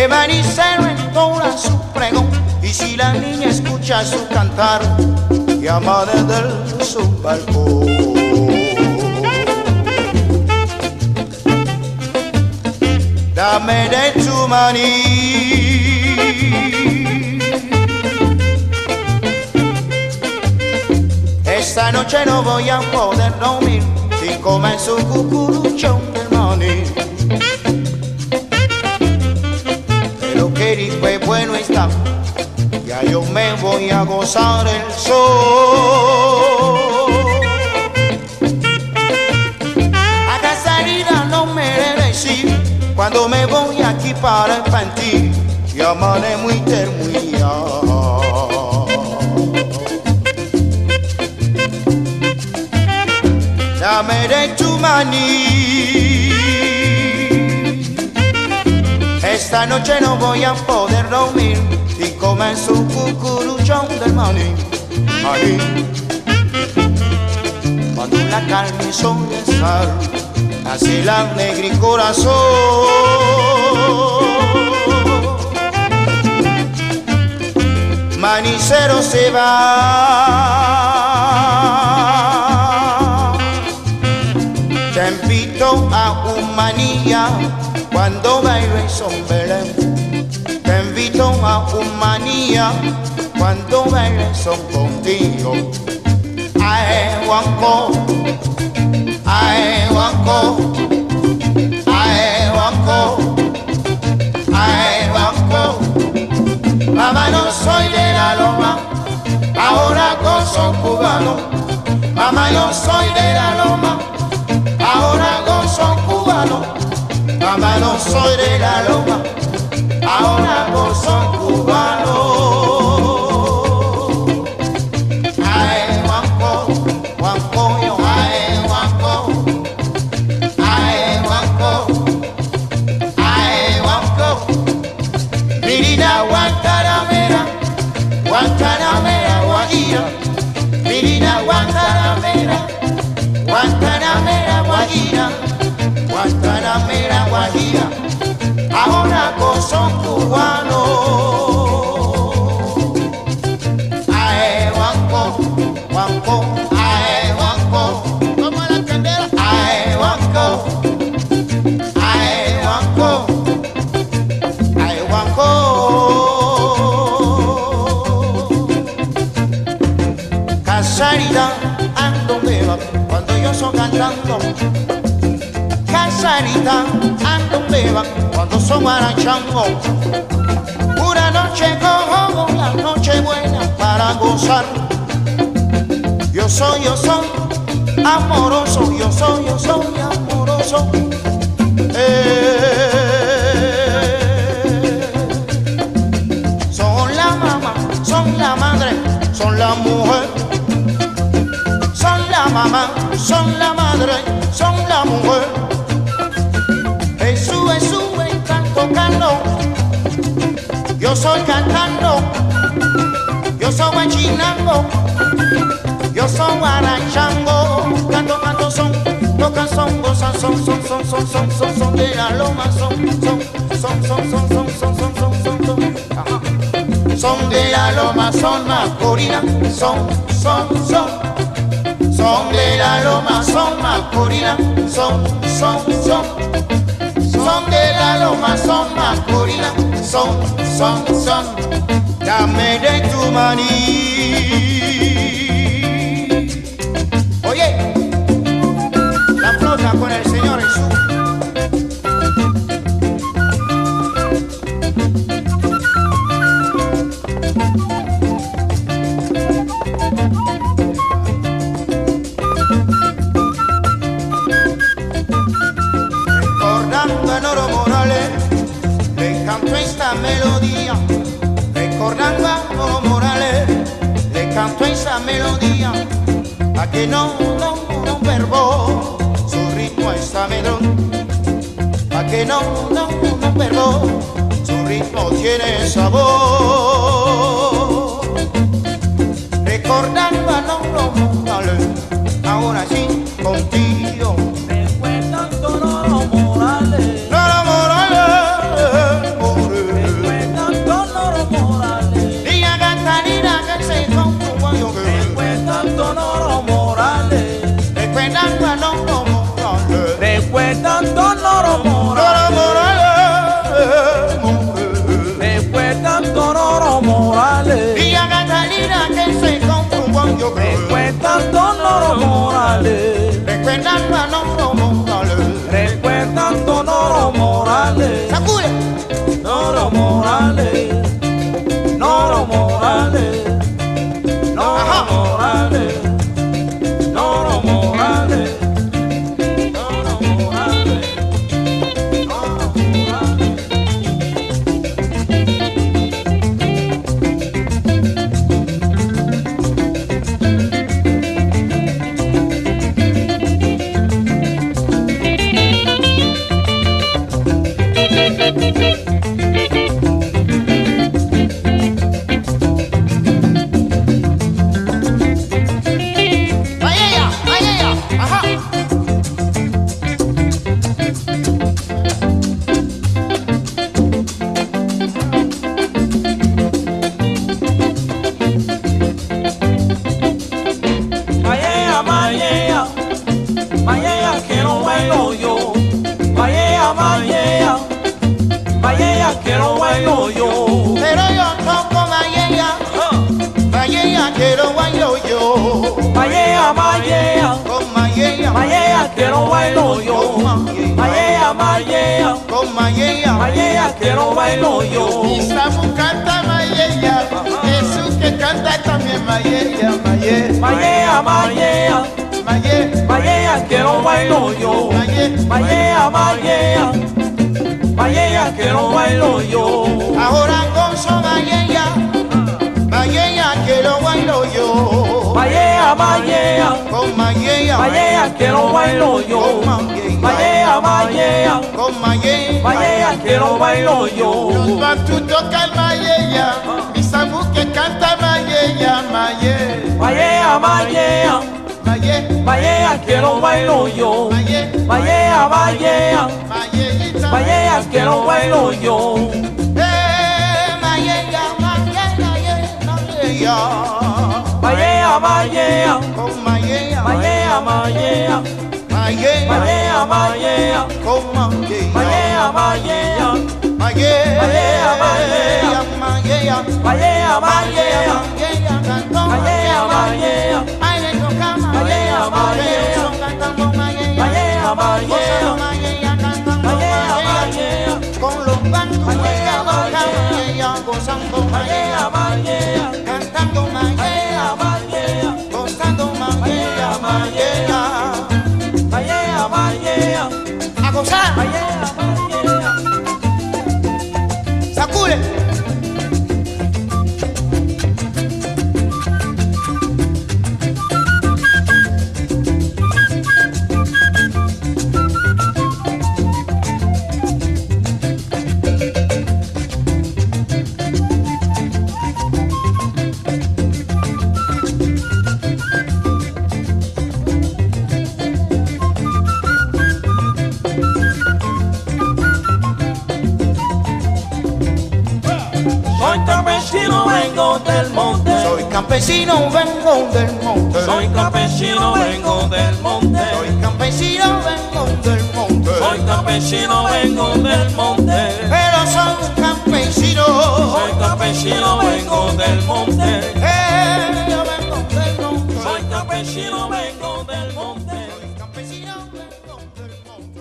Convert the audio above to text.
que manicero entola su pregón. Y si la niña escucha su cantar llama desde su balcón. Dame de tu maní. Esta noche no voy a poder dormir sin comer su cucuruchón del maní. Pero que rico y bueno está, ya yo me voy a gozar el sol. A casarida no me decir cuando me voy aquí para el panty, llamaré muy termuía. dame de tu maní. Esta noche no voy a poder dormir y comer su cucuruchón del maní. Maní. Cuando la carne son de sal, así la negri corazón. Manicero se va. Te invito a humanía cuando baile son Belén. Te invito a humanía cuando baile son contigo. Ae guanco, ae guanco, soy de la loma, ahora gozo cubano. Ay, guanco, guanco, yo, ay, guanco. Ay, guanco, ay, guanco. Mirina Guantanamera, Guantanamera, Guajira. Mirina Guantanamera, Guantanamera, Guajira. Ahora son cubanos. Ae, guanco, guanco, ae, guanco. Como la candela. Ae, guanco, ae, guanco. Ay, Juanco. Casarita, ¿a dónde va? Cuando yo soy cantando. Casarita, ¿a dónde va? Cuando son marachango. Una noche cojo la noche buena para gozar. Yo soy, yo soy amoroso, yo soy, yo soy amoroso. Eh, son la mamá, son la madre, son la mujer. Son la mamá, son la madre, son la mujer. Soy cantando, yo soy guachinando, yo soy guarachango, canto, canto, son, tocan, son, gozan, son, son, son, son, son, son, son de la loma, son, son, son, son, son, son, son, son, son, son, son, ajá. son de la loma, son masculina, son, son, son. Son de la loma, son masculina, son, son, son. Son de la loma, son masculina, son, son, son. Dame de tu maní. Melodía. A que no, no, no perbo, su ritmo está medrón. A que no, no, no su ritmo tiene sabor. Recordando a Morales, ahora sí contigo. Tanto Noro Morales. Tanto. Villa Catalina que se comprobó yo Después tanto Noro Morales. Recuerdando a Noro Morales. Tanto Noro Morales. Sacude. Mayea, mayea, Con mayella. mayea que no bailo yo. Mayea, mayea, Con mayella. mayea que no bailo yo. Isamu canta mayella. Jesús que canta también. Mayella. Mayea, mayea, Mayella. mayea que no bailo yo. Mayea, mayea, mayea que no bailo yo. Ahora gozo mayella. Mayella quiero bailo yo. Mayea, mayea. Con mayella. Mayea que no bailo yo. Mayea, mayea. Con mayella. Mayea que no bailo yo. Nos tú tocas mayella. Isamu que canta. Mayella. Mayea, mayea. Mayella. Mayea que no bailo yo. Mayea. Mayellita. Mayea que no bailo yo. Mayea, mayea. Mayella. Mayea, mayea. Con mayella. Mayea, mayea. Mayella. Mayella, mayella. Mayella. Mayea, mayea. Vengo del monte. Soy campesino, vengo del monte. Soy campesino, vengo del monte. Soy campesino, vengo del monte. Soy campesino, vengo del monte. Pero soy campesino. Soy campesino, vengo del monte. Eh, yo vengo del monte. Soy campesino, vengo del monte. Soy campesino, vengo del monte.